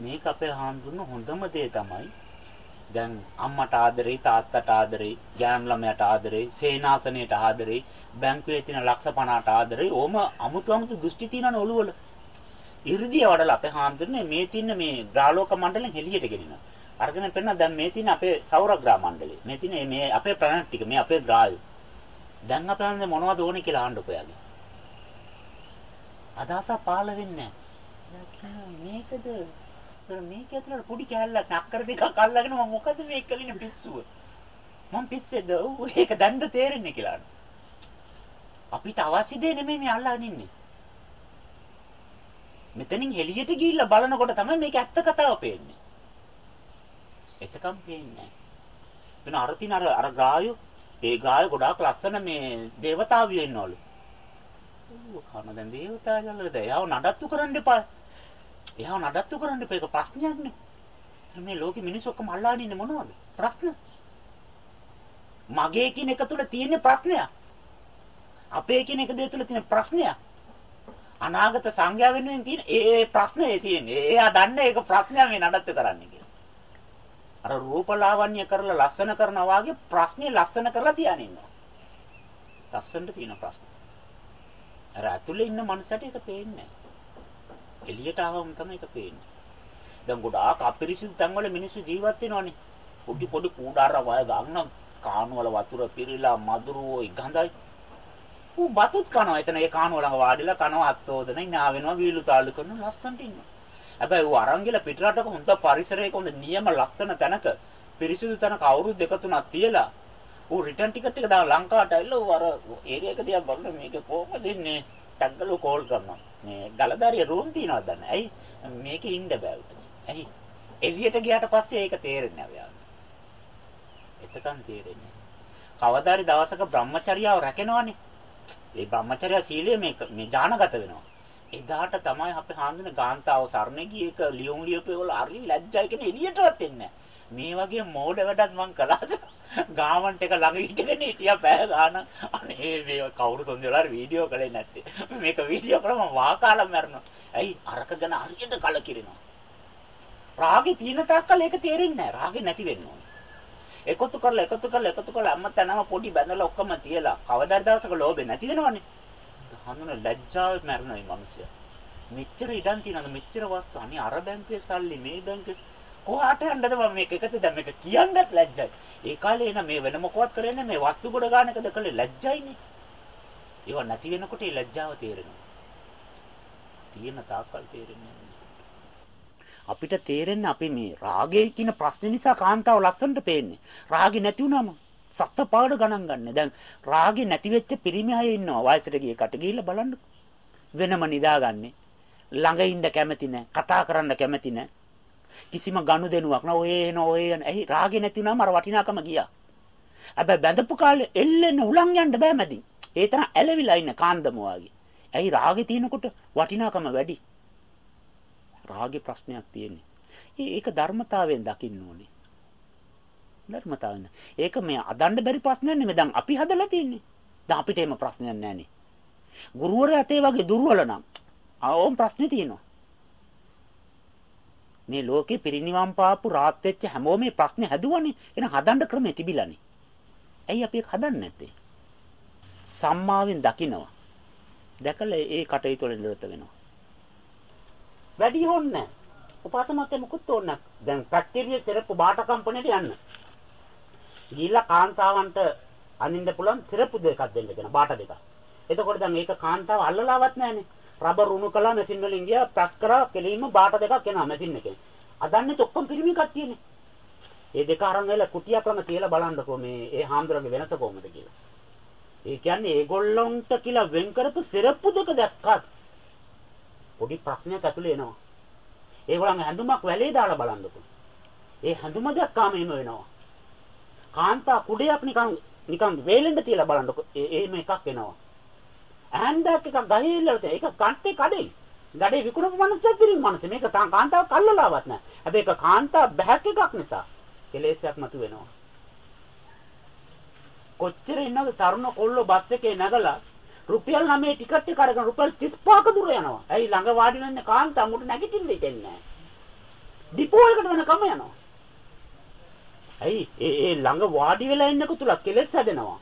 මේක අපේ හාමුදුරන හොඳම දේ තමයි. දැන් අම්මට ආදරේ තාත්තට ආදරේ ගෑන් ළමයට ආදරේ සේනාසනයට ආදරේ බැංකුවේ තියෙන ලක්ෂ 50ට ආදරේ ඕම අමුතු අමුතු දෘෂ්ටි තියෙනන ඔළුවල. 이르දිය වඩලා අපේ හාමුදුරනේ මේ තියෙන මේ ග්‍රාලෝක මණ්ඩලෙන් එළියට ගෙනිනවා අරගෙන පෙන්න දැන් මේ තියෙන අපේ සෞරග්‍රහ මණ්ඩලය. මේ තියෙන මේ අපේ ප්ලැනට් ටික මේ අපේ ග්‍රහය. දැන් අපේ මොනවද ඕනේ කියලා අහන්නකෝ යාගේ අදහස පාළ වෙන්නේ නැහැ. මේකද මේක ඇතුළට පොඩි කෑල්ලක් නක්කර දෙකක් අල්ලගෙන මම මොකද මේ කලින් පිස්සුව? මම පිස්සෙද? ඔව් ඒක දැන්ද තේරෙන්නේ කියලා. අපිට අවශ්‍ය දේ නෙමෙයි මේ අල්ලගෙන ඉන්නේ. මෙතනින් එළියට ගිහිල්ලා බලනකොට තමයි මේක ඇත්ත කතාව පේන්නේ. එතකම් පේන්නේ වෙන අර තින අර අර ගායෝ ඒ ගාය ගොඩාක් ලස්සන මේ దేవතාවියෝ ඉන්නවලු. ඌ කන දැන් දේවතාවලද එයාව නඩත්තු කරන්න එපා. එයාව නඩත්තු කරන්න එපා ඒක ප්‍රශ්නයක් නේ මේ ලෝකෙ මිනිස්සු ඔක්කොම අල්ලාගෙන ඉන්නේ මොනවද? ප්‍රශ්න. මගේ කියන එක තුල තියෙන ප්‍රශ්නයක්. අපේ කියන එක දෙය තුල තියෙන ප්‍රශ්නයක්. අනාගත සංඥා වෙනුවෙන් තියෙන ඒ ප්‍රශ්නේ තියෙන්නේ. එයා දන්නේ ඒක ප්‍රශ්නයක් මේ නඩත්තු කරන්න කියලා. අර රූපලාවන්‍ය කරලා ලස්සන කරනවා වගේ ප්‍රශ්නේ ලස්සන කරලා තියාගෙන ඉන්නවා. ලස්සනට තියෙන ප්‍රශ්න. අර ඇතුලේ ඉන්න මනුස්සයට ඒක පේන්නේ නැහැ. එළියට ආවම තමයි ඒක පේන්නේ. දැන් ගොඩාක් අපිරිසිදු තැන්වල මිනිස්සු ජීවත් වෙනවනේ. පොඩි පොඩි කූඩාර වය ගන්න කාණු වල වතුර පිරීලා මදුරුවෝ ගඳයි. ඌ බතුත් කනවා. එතන ඒ කාණුව ළඟ වාඩිලා කනවා අත්තෝදන ඉන්නා වෙනවා වීලු තාලු කරන ලස්සනට ඉන්නවා. හැබැයි ඌ අරන් ගිහලා පිටරටක හොඳ පරිසරයක හොඳ නියම ලස්සන තැනක පිරිසිදු තැනක අවුරුදු දෙක තුනක් තියලා ඌ රිටර්න් ටිකට් එක දාලා ලංකාවට ඇවිල්ලා ඌ අර ඒරියා එක දිහා බලන මේක කොහොමද ඉන්නේ? ටග්ගලෝ කෝල් කරනවා. මේ ගලදාරිය රූම් තියනවද දන්නේ ඇයි? මේකේ ඉන්න බෑ උට ඇයි? එළියට ගියාට පස්සේ ඒක තේරෙන්නේ නැහැ එතකන් තේරෙන්නේ. කවදාරි දවසක බ්‍රහ්මචර්යාව රැකෙනවනේ. ඒ බ්‍රහ්මචර්යා සීලය මේ මේ ඥානගත වෙනවා. එදාට තමයි අපි හාන්දුනේ ගාන්තාව සරණ ගියේක ලියුම් ලියපේ වල හරි ලැජ්ජයි කියන එළියටවත් එන්නේ මේ වගේ මෝඩ වැඩක් මං කළාද? ගාමන්ට් එක ළඟ ඉඳගෙන හිටියා බෑ ගාන අනේ මේ කවුරු තොන්දලා වීඩියෝ කළේ නැත්තේ. මේක වීඩියෝ කරා මම වාකාලා මැරෙනවා ඇයි අරක ගැන හරියට කලකිරෙනවා? රාගේ තියෙන තාක්කල් ඒක තේරෙන්නේ නැහැ. රාගේ නැති වෙන්න ඕනේ. එකතු කරලා එකතු කරලා එකතු කරලා අම්ම තනම පොඩි බැඳලා ඔක්කොම තියලා කවදාද දවසක ලෝභේ නැති වෙනවනේ. හඳුන ලැජ්ජාවෙන් මැරෙනවා මේ මිනිස්සයා. මෙච්චර ඉඩම් තියනද මෙච්චර වස්තු. අනේ අර බැංකුවේ සල්ලි මේ බැංකුවේ කොහාට යන්නද මම මේක එකතු දැන් මේක කියන්නත් ලැජ්ජයි ඒ කාලේ එන මේ වෙන මොකවත් කරන්නේ මේ වස්තු ගොඩ ගන්න එකද කළේ ලැජ්ජයිනේ ඒව නැති වෙනකොට ඒ ලැජ්ජාව තේරෙනවා තියෙන තාක්කල් තේරෙන්නේ අපිට තේරෙන්නේ අපි මේ රාගය කියන ප්‍රශ්නේ නිසා කාන්තාව ලස්සනට පේන්නේ. රාගේ නැති වුනම සත්ත පාඩ ගණන් ගන්න. දැන් රාගේ නැති වෙච්ච පිරිමි අය ඉන්නවා. වයසට ගිය කට ගිහිල්ලා බලන්න. වෙනම නිදාගන්නේ. ළඟ ඉන්න කැමති නැහැ. කතා කරන්න කැමති නැහැ. කිසිම ගනුදෙනුවක් නෑ. ඔය එන ඔය එන. ඇයි රාගේ නැති වුනම අර වටිනාකම ගියා. හැබැයි බැඳපු කාලේ එල්ලෙන්න උලන් යන්න බෑ මැදින්. ඒ තරම් ඇලවිලා ඉන්න කාන්දම වාගේ. ඇයි රාගේ තියෙනකොට වටිනාකම වැඩි. රාගේ ප්‍රශ්නයක් තියෙන්නේ. ඒක ධර්මතාවයෙන් දකින්න ඕනේ. ධර්මතාවෙන්. ඒක මේ අදන්න බැරි ප්‍රශ්නයක් නෙමෙයි. දැන් අපි හදලා තියෙන්නේ. දැන් අපිට එහෙම ප්‍රශ්නයක් නැහනේ. ගුරුවරයා තේ වගේ දුර්වල නම් ආවොම් ප්‍රශ්නේ තියෙනවා. මේ ලෝකේ පිරිනිවන් පාපු රාත් වෙච්ච හැමෝම මේ ප්‍රශ්නේ හැදුවනේ. එහෙනම් හදන්න ක්‍රමේ තිබිලානේ. ඇයි අපි ඒක හදන්නේ නැත්තේ? සම්මාවෙන් දකිනවා. දැකලා ඒ කටයුතු වල නිරත වෙනවා. වැඩි හොන්නේ නැහැ. උපාසකමත් මොකුත් ඕනේ නැහැ. දැන් ෆැක්ටරියේ සිරප්පු බාට කම්පැනිට යන්න. ගිහිල්ලා කාන්තාවන්ට අනින්න පුළුවන් සිරප්පු දෙකක් දෙන්න කියන බාට දෙකක්. එතකොට දැන් මේක කාන්තාව අල්ලලාවත් නැහනේ. රබර් උණු කළා මැෂින් වලින් ගියා ප්‍රස් කරා කෙලින්ම බාට දෙකක් එනවා මැෂින් එකෙන්. අදන්නේ ඔක්කොම පිරිමි කට්ටියනේ. ඒ දෙක අරන් ගිහලා කුටියක්ම තියලා බලන්නකෝ මේ ඒ හාමුදුරන්ගේ වෙනස කොහොමද කියලා. ඒ කියන්නේ ඒගොල්ලොන්ට කියලා වෙන් කරපු සිරප්පු දෙක දැක්කත් පොඩි ප්‍රශ්නයක් ඇතුලේ එනවා. ඒගොල්ලන් හැඳුමක් වැලේ දාලා බලන්නකෝ. ඒ හැඳුම දැක්කාම එහෙම වෙනවා. කාන්තා කුඩයක් නිකන් නිකන් වේලෙන්ද තියලා බලන්නකෝ. ඒ එහෙම එකක් එනවා. ඇන්ඩක් එකක් ගහේ ඉල්ලලා තියෙන. ඒක කන්ටේ කඩේ. ගඩේ විකුණපු මනුස්සයෙක් පිරින් මනුස්ස. මේක තාම කාන්තාව කල්ලලාවත් නැහැ. හැබැයි ඒක කාන්තා බෑක් එකක් නිසා කෙලෙසයක් මතු වෙනවා. කොච්චර ඉන්නවද තරුණ කොල්ලෝ බස් එකේ නැගලා රුපියල් 9 ටිකට් එක අරගෙන රුපියල් 35ක දුර යනවා. ඇයි ළඟ වාඩි වෙන්න කාන්තා මුට නැගිටින්න දෙන්නේ නැහැ. ඩිපෝ එකට වෙනකම යනවා. ඇයි ඒ ඒ ළඟ වාඩි වෙලා ඉන්නක තුල කෙලෙස් හැදෙනවා.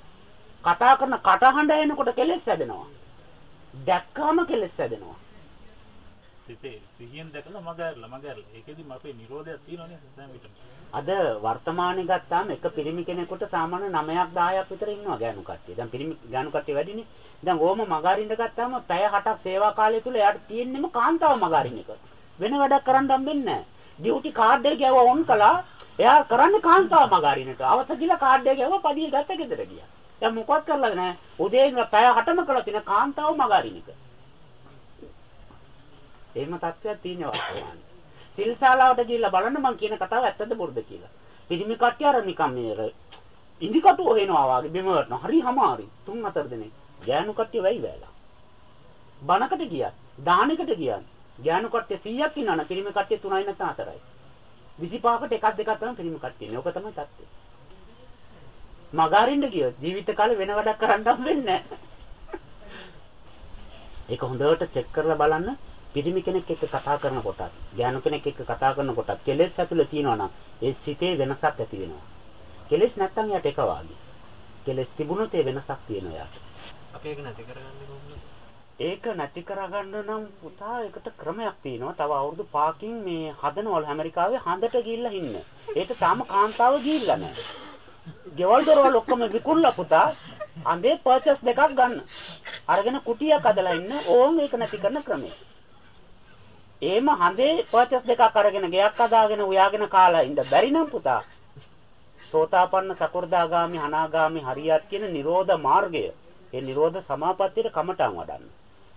කතා කරන කටහඬ එනකොට කෙලෙස් හැදෙනවා. දැක්කාම කෙලෙස් හැදෙනවා. සිතේ සිහියෙන් දැකලා මගහැරලා මගහැරලා. ඒකෙදිම අපේ නිරෝධයක් තියෙනවනේ සෑම විටම. අද වර්තමානයේ ගත්තාම එක පිරිමි කෙනෙකුට සාමාන්‍ය 9ක් 10ක් විතර ඉන්නවා ගෑනු කට්ටිය. දැන් පිරිමි ගෑනු කට්ටිය වැඩිනේ. දැන් ඕම මගහරින්න ගත්තාම පැය 8ක් සේවා කාලය තුල එයාට තියෙන්නම කාන්තාව මගහරින්න එක. වෙන වැඩක් කරන්න හම්බෙන්නේ නැහැ. ඩියුටි කාඩ් එක ගැවුවා ඔන් කළා. එයා කරන්නේ කාන්තාව මගහරින්නට. අවශ්‍ය කියලා කාඩ් එක ගැවුවා පදිය ගත්ත ගෙදර ගියා. දැන් මොකවත් කරලා නැහැ. උදේ ඉඳලා පැය 8ම කළා තියෙන කාන්තාව මගහරින්න එක. එහෙම තත්ත්වයක් තියෙනවා වර්තමානයේ. සිල් ශාලාවට ගිහිල්ලා බලන්න මං කියන කතාව ඇත්තද බොරුද කියලා. පිරිමි කට්ටිය අර නිකන් මේ ඉදි කටු හොයනවා වගේ බිම වටනවා. හරි හමාරි. තුන් හතර දෙනෙක්. ගෑනු කට්ටිය වෙයි වැලා. බණකට ගියා. දානකට ගියා. ගෑනු කට්ටිය 100ක් ඉන්නවනේ පිරිමි කට්ටිය 3යි නැත්නම් 4යි. 25කට එකක් දෙකක් තමයි පිරිමි කට්ටියනේ. ඕක තමයි තත්ත්වය. මගාරින්න ගියොත් ජීවිත කාලේ වෙන වැඩක් කරන්න නැහැ. ඒක හොඳට චෙක් කරලා බලන්න පිරිමි කෙනෙක් එක්ක කතා කරනකොට, ඥාන කෙනෙක් එක්ක කතා කරනකොට කෙලෙස් ඇතුලේ තියෙනවා නම් ඒ සිතේ වෙනසක් ඇති වෙනවා. කෙලෙස් නැත්තම් යට එක වාගේ. කෙලෙස් තිබුණොත් ඒ වෙනසක් තියෙනවා යාට. අපි ඒක නැති කරගන්නේ කොහොමද? ඒක නැති කරගන්න නම් පුතා ඒකට ක්‍රමයක් තියෙනවා. තව අවුරුදු 5කින් මේ හදනවල ඇමරිකාවේ හඳට ගිහිල්ලා ඉන්න. ඒක තාම කාන්තාව ගිහිල්ලා නැහැ. ගෙවල් දොරවල් ඔක්කොම විකුණලා පුතා. අඳේ පර්චස් දෙකක් ගන්න. අරගෙන කුටියක් අදලා ඉන්න ඕන් ඒක නැති කරන ක්‍රමය. එහෙම හඳේ පර්චස් දෙකක් අරගෙන ගෙයක් අදාගෙන උයාගෙන කාලා ඉඳ බැරි නම් පුතා. සෝතාපන්න සකෘදාගාමි අනාගාමි හරියත් කියන නිරෝධ මාර්ගය. ඒ නිරෝධ සමාපත්තියට කමටන් වඩන්න.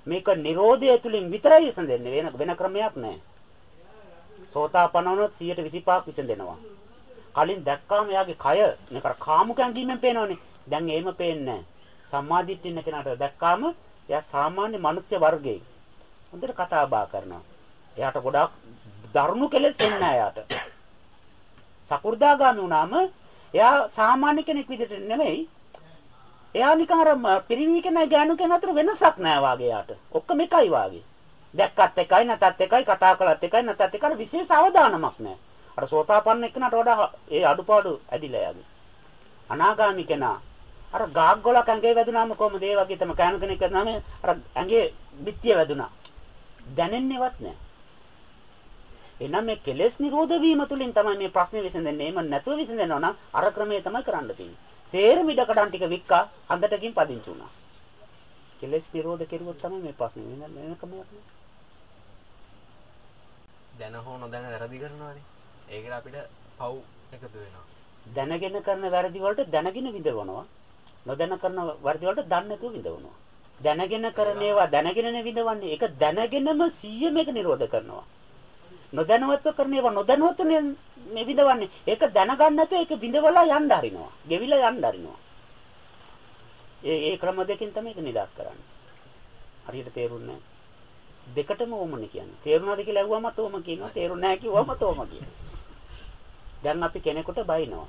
මේක නිරෝධය තුලින් විතරයි විසඳෙන්නේ වෙන වෙන ක්‍රමයක් නැහැ. සෝතාපන්න වුණොත් 125ක් විසඳෙනවා. කලින් දැක්කාම එයාගේ කය නිකර කාමුක ඇඟීමෙන් පේනවනේ දැන් එහෙම පේන්නේ නැහැ සම්මාදිට්ඨිය නැතිනට දැක්කාම එයා සාමාන්‍ය මිනිස්ය වර්ගයේ හොඳට කතා බහ කරනවා එයාට ගොඩාක් දරුණු කෙලෙස් එන්නේ නැහැ එයාට. සකු르දාගාමි වුණාම එයා සාමාන්‍ය කෙනෙක් විදිහට නෙමෙයි. එයා නිකන් අර පිරිමි කෙනා ගෑනු කෙනා අතර වෙනසක් නැහැ වාගේ එයාට. ඔක්කොම එකයි වාගේ. දැක්කත් එකයි නැතත් එකයි කතා කළත් එකයි නැතත් එකයි විශේෂ අවධානමක් නැහැ. අර සෝතාපන්න එක්කනට වඩා ඒ අඩුපාඩු ඇදිලා යන්නේ. අනාගාමි කෙනා අර ගාක් ගොලක් ඇඟේ වැදුනාම කොහමද ඒ වගේ තම කෑම කෙනෙක් වැදුනාම අර ඇඟේ පිටිය වැදුනා. දැනෙන්නේවත් නැහැ. එහෙනම් මේ කෙලෙස් නිරෝධ වීම තුලින් තමයි මේ ප්‍රශ්නේ විසඳෙන්නේ. එහෙම නැතුව විසඳෙනවා නම් අර ක්‍රමය තමයි කරන්න තියෙන්නේ. තේරෙම ඉඩකඩම් ටික වික්කා හඳටකින් පදිංචි වුණා. කෙලෙස් නිරෝධ කෙරුවොත් තමයි මේ ප්‍රශ්නේ වෙන වෙන ක්‍රමයක් නෑ. දැන හෝ නොදැන වැරදි කරනවානේ. ඒකට අපිට පව් එකතු වෙනවා. දැනගෙන කරන වැරදි වලට දැනගෙන විඳවනවා. නොදැන කරන වැරදි වලට දන්නේ නැතුව විඳවනවා. දැනගෙන කරන ඒවා දැනගෙන විඳවන්නේ. ඒක දැනගෙනම 100 මේක නිරෝධ කරනවා. නොදැනුවත්ව කරන ඒවා නොදැනුවත්ව මේ විඳවන්නේ. ඒක දැනගන්න නැතුව ඒක විඳවලා යන්න හරිනවා. ගෙවිලා යන්න හරිනවා. ඒ ඒ ක්‍රම දෙකෙන් තමයි ඒක නිදාස් කරන්නේ. හරියට තේරුන්නේ දෙකටම ඕමනේ කියන්නේ. තේරුණාද කියලා ඇහුවමත් ඕම කියනවා. තේරුන්නේ නැහැ කිව්වමත් ඕම කියනවා. දැන් අපි කෙනෙකුට බයිනවා.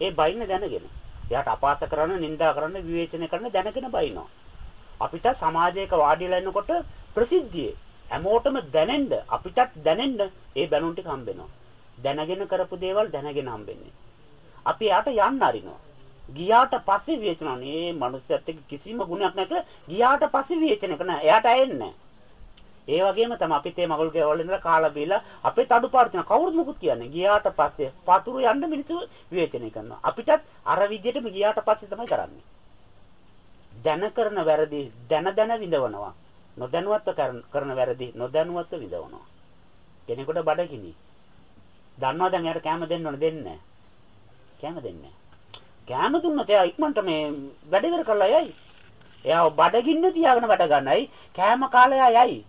ඒ බයින්න දැනගෙන. එයාට අපාත කරන, නිඳා කරන, විවේචනය කරන දැනගෙන බයිනවා. අපිට සමාජයක වාඩිලා ඉන්නකොට ප්‍රසිද්ධියේ හැමෝටම දැනෙන්න අපිටත් දැනෙන්න ඒ බැනුම් ටික හම්බෙනවා. දැනගෙන කරපු දේවල් දැනගෙන හම්බෙන්නේ. අපි යාට යන්න අරිනවා. ගියාට පස්සේ විවේචනන මේ මනුස්සයත් එක්ක කිසිම ගුණයක් නැක ගියාට පස්සේ විවේචනය කරන එයාට ඇෙන්නේ ඒ වගේම තමයි අපිත් මේ මගුල් ගෙවල් ඉඳලා කාලා බීලා අපේ තඩුපාඩු තියෙන කවුරුත් මුකුත් කියන්නේ ගියාට පස්සේ පතුරු යන්න මිනිස්සු විවේචනය කරනවා අපිටත් අර විදිහටම ගියාට පස්සේ තමයි කරන්නේ දැන කරන වැරදි දැන දැන විඳවනවා නොදැනුවත්ව කරන වැරදි නොදැනුවත්ව විඳවනවා. කෙනෙකුට බඩගිනි. දන්නවා දැන් එයාට කැම දෙන්න ඕන දෙන්නේ නැහැ. කැම දෙන්නේ නැහැ. කැම දුන්නත් එයා ඉක්මනට මේ වැඩ ඉවර කරලා යයි. එයා බඩගින්න තියාගෙන වැඩ ගන්නයි කැම කාලය යයි.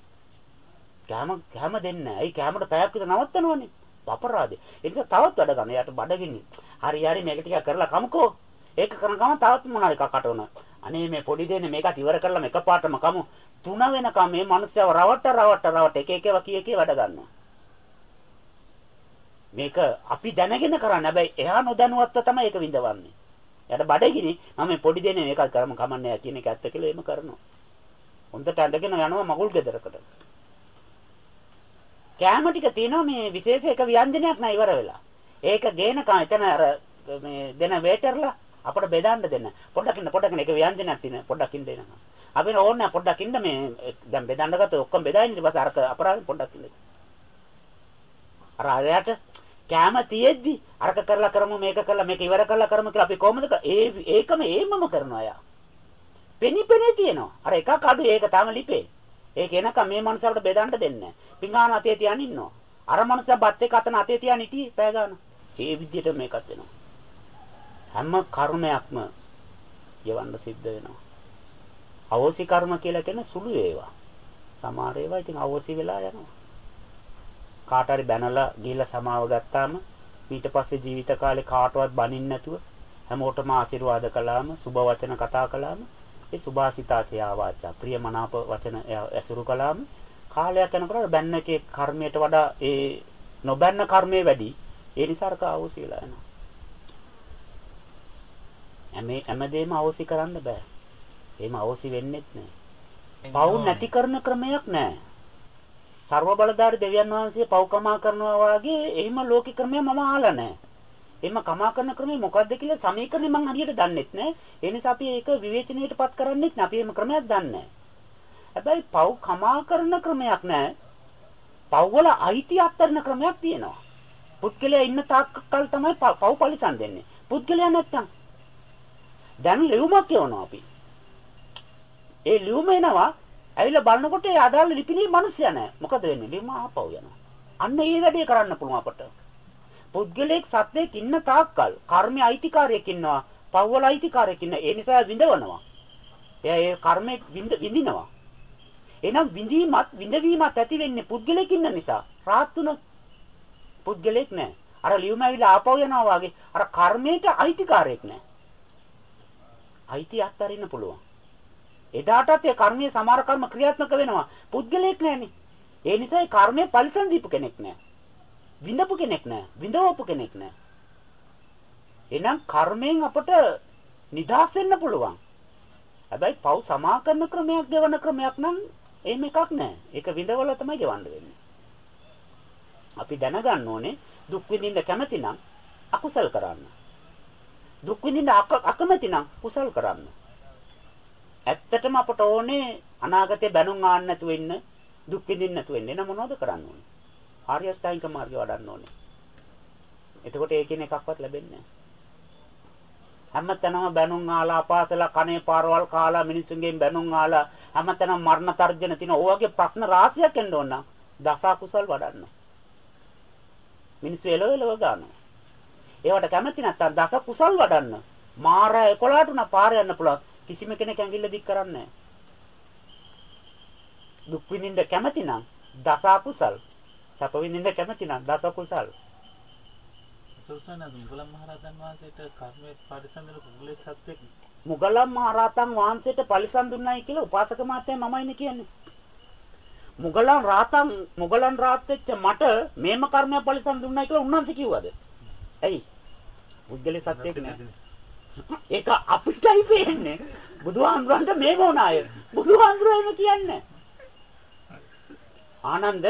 කැම කැම දෙන්නේ නැහැ. ඒ කැමට පැයක් විතර නවත්තනවනේ. අපරාධේ. ඒ නිසා තවත් වැඩ ගන්න. එයාට බඩගිනි. හරි හරි මේක ටිකක් කරලා කමුකෝ. ඒක කරන ගමන් තවත් මොනවා එකක් අටවන. අනේ මේ පොඩි දෙන්නේ මේකට ඉවර කරලා එකපාරටම කමු. තුන වෙනකම් මේ මිනිස්සව රවට්ට රවට්ට රවට්ට එක එකව කී කී වැඩ ගන්නවා. මේක අපි දැනගෙන කරන්නේ. හැබැයි එහා නොදැනුවත්ව තමයි ඒක විඳවන්නේ. එයාට බඩගිනි මම මේ පොඩි දෙන්නේ මේක කරම කමන්නේ කියන එක ඇත්ත කියලා එහෙම කරනවා. හොඳට ඇඳගෙන යනවා මගුල් ගෙදරකට. කෑම ටික තියෙනවා මේ විශේෂ එක ව්‍යංජනයක් නෑ ඉවර වෙලා. ඒක ගේනකම් එතන අර මේ දෙන වේටර්ලා අපට බෙදන්න දෙන්න. පොඩ්ඩක් ඉන්න පොඩ්ඩක් ඉන්න එක ව්‍යංජනයක් තියෙන පොඩ්ඩක් ඉන්න දෙනවා. අපි ඕනේ පොඩ්ඩක් ඉන්න මේ දැන් බෙදන්න ගත්තොත් ඔක්කොම බෙදාගෙන ඊට පස්සේ අරක අපරාධ පොඩ්ඩක් ඉන්න. අර අරයට කැම තියෙද්දි අරක කරලා කරමු මේක කරලා මේක ඉවර කරලා කරමු කියලා අපි කොහොමද ඒ ඒකම ඒමම කරනවා අය. පෙනිපෙනේ තියෙනවා. අර එකක් අඩු ඒක තාම ලිපේ. ඒක එනකම් මේ මනුස්සයාට බෙදන්න දෙන්නේ නැහැ. පිඟාන අතේ තියන් ඉන්නවා. අර මනුස්සයා බත් එක අතන අතේ තියන් හිටියේ පෑ ගන්න. ඒ විදිහට මේකත් වෙනවා. හැම කර්මයක්ම යවන්න සිද්ධ වෙනවා. අවෝසි කර්ම කියලා කියන සුළු ඒවා. සමහර ඒවා ඉතින් අවෝසි වෙලා යනවා. කාට හරි බැනලා ගිහිල්ලා සමාව ගත්තාම ඊට පස්සේ ජීවිත කාලේ කාටවත් බනින්න නැතුව හැමෝටම ආශිර්වාද කළාම සුබ වචන කතා කළාම ඒ සුභාසිතාචය ආවාචා ප්‍රියමනාප වචන ඇසුරු කළාම කාලයක් යනකොට බැන්න එකේ කර්මයට වඩා ඒ නොබැන්න කර්මයේ වැඩි. ඒ නිසා අරක අවශ්‍ය වෙලා යනවා. හැම හැමදේම අවශ්‍ය කරන්න බෑ. එහෙම අවශ්‍ය වෙන්නේත් නෑ. පවු නැති කරන ක්‍රමයක් නෑ. ਸਰව බලධාරී දෙවියන් වහන්සේ පව් කමා කරනවා වගේ එහෙම ලෝක ක්‍රමය මම අහලා නැහැ. එහෙම කමා කරන ක්‍රමය මොකක්ද කියලා සමීකරණය මම හරියට දන්නෙත් නැහැ. ඒ නිසා අපි ඒක විවේචනයටපත් කරන්නෙත් නැහැ. අපි එහෙම ක්‍රමයක් දන්නේ නැහැ. හැබැයි පව් කමා කරන ක්‍රමයක් නැහැ. පව් වල අයිති අත්තරන ක්‍රමයක් තියෙනවා. පුද්ගලයා ඉන්න තාක්කල් තමයි පව් පරිසම් දෙන්නේ. පුද්ගලයා නැත්තම් දැන් ලියුමක් කියවනවා අපි. ඒ ලියුම එනවා ඇවිල්ලා බලනකොට ඒ අදාළ ලිපිනේ මිනිස්සයා නැහැ. මොකද වෙන්නේ? ලියුම ආපහු යනවා. අන්න ඒ වැඩේ කරන්න පුළුවන් අපට. පුද්ගලයෙක් සත්‍යයක් ඉන්න තාක්කල් කර්මයේ අයිතිකාරයෙක් ඉන්නවා. පව්වල අයිතිකාරයෙක් ඉන්න. ඒ නිසා විඳවනවා. එයා ඒ කර්මයේ විඳිනවා. එහෙනම් විඳීමත් විඳවීමත් ඇති වෙන්නේ පුද්ගලයෙක් ඉන්න නිසා. රාත්තුන පුද්ගලයෙක් නැහැ. අර ලියුම ඇවිල්ලා ආපහු යනවා වගේ අර කර්මයට අයිතිකාරයෙක් නැහැ. අයිති අත්හරින්න පුළුවන්. එදාටත් ඒ කර්මයේ සමහර කර්ම ක්‍රියාත්මක වෙනවා. පුද්ගලයෙක් නැහැනේ. ඒ නිසා ඒ කර්මයේ පරිසම් දීපු කෙනෙක් නැහැ. විඳපු කෙනෙක් නැහැ. විඳවපු කෙනෙක් නැහැ. එහෙනම් කර්මයෙන් අපට නිදහස් වෙන්න පුළුවන්. හැබැයි පව් සමා කරන ක්‍රමයක් ගෙවන ක්‍රමයක් නම් එහෙම එකක් නැහැ. ඒක විඳවල තමයි ගෙවන්න වෙන්නේ. අපි දැනගන්න ඕනේ දුක් විඳින්න කැමති නම් අකුසල් කරන්න. දුක් විඳින්න අකමැති නම් කුසල් කරන්න. ඇත්තටම අපට ඕනේ අනාගතේ බැනුම් ආන්න නැතුව ඉන්න දුක් විඳින්න නැතුව ඉන්න. එන මොනවද කරන්න ඕනේ? ආර්ය අෂ්ටාංගික මාර්ගය වඩන්න ඕනේ. එතකොට ඒකෙන් එකක්වත් ලැබෙන්නේ නැහැ. හැමතැනම බැනුම් ආලා අපාසලා කනේ පාරවල් කාලා මිනිසුන්ගෙන් බැනුම් ආලා හැමතැනම මරණ තර්ජන තියෙන ඕවගේ ප්‍රශ්න රාශියක් එන්න ඕන නම් දස කුසල් වඩන්න. මිනිස්සු එලව එලව ගන්නවා. ඒවට කැමති නැත්තම් දස කුසල් වඩන්න. මාර 11ට උනා පාර යන්න පුළුවන්. කිසිම කෙනෙක් ඇඟිල්ල දික් කරන්නේ දුක් විඳින්න කැමති නම් දස කුසල්. සැප විඳින්න කැමති නම් දස කුසල්. සෝසන මුගලන් මහරහතන් වහන්සේට කර්මයේ පරිසම් වෙන කුගලේ සත්‍යෙක් මුගලන් මහරහතන් වහන්සේට පරිසම් දුන්නයි කියලා උපාසක මාත්‍යා මමයිනේ කියන්නේ. මුගලන් රාතන් මුගලන් රාත් වෙච්ච මට මේම කර්මය පරිසම් දුන්නයි කියලා උන්වහන්සේ කිව්වද? ඇයි? පුද්ගල සත්‍යයක් නෑ. ඒක අපිටයි පේන්නේ. බුදුහාමුදුරන්ට මේම වුණාය. බුදුහාමුදුරෝ එහෙම කියන්නේ. ආනන්ද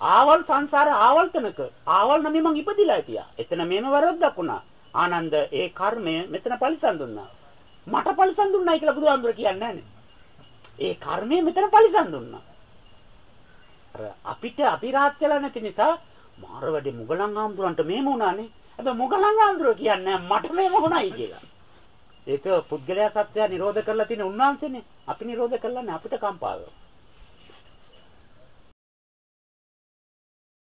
ආවල් සංසාර ආවල්තනක ආවල් නම් මං ඉපදිලා හිටියා. එතන මේම වරද්දක් වුණා. ආනන්ද ඒ කර්මය මෙතන පරිසම් දුන්නා. මට පරිසම් දුන්නයි කියලා බුදුහාමුදුර කියන්නේ නැහනේ. ඒ කර්මය මෙතන පරිසම් දුන්නා. අර අපිට අපි රාත් වෙලා නැති නිසා මාර වැඩි මුගලන් ආම්දුරන්ට මේම වුණානේ. හැබැයි මුගලන් ආම්දුර කියන්නේ මට මේම වුණයි කියලා. ඒක පුද්ගලයා සත්‍යය නිරෝධ කරලා තියෙන උන්වහන්සේනේ. අපි නිරෝධ කරලා නැහැ අපිට කම්පාව.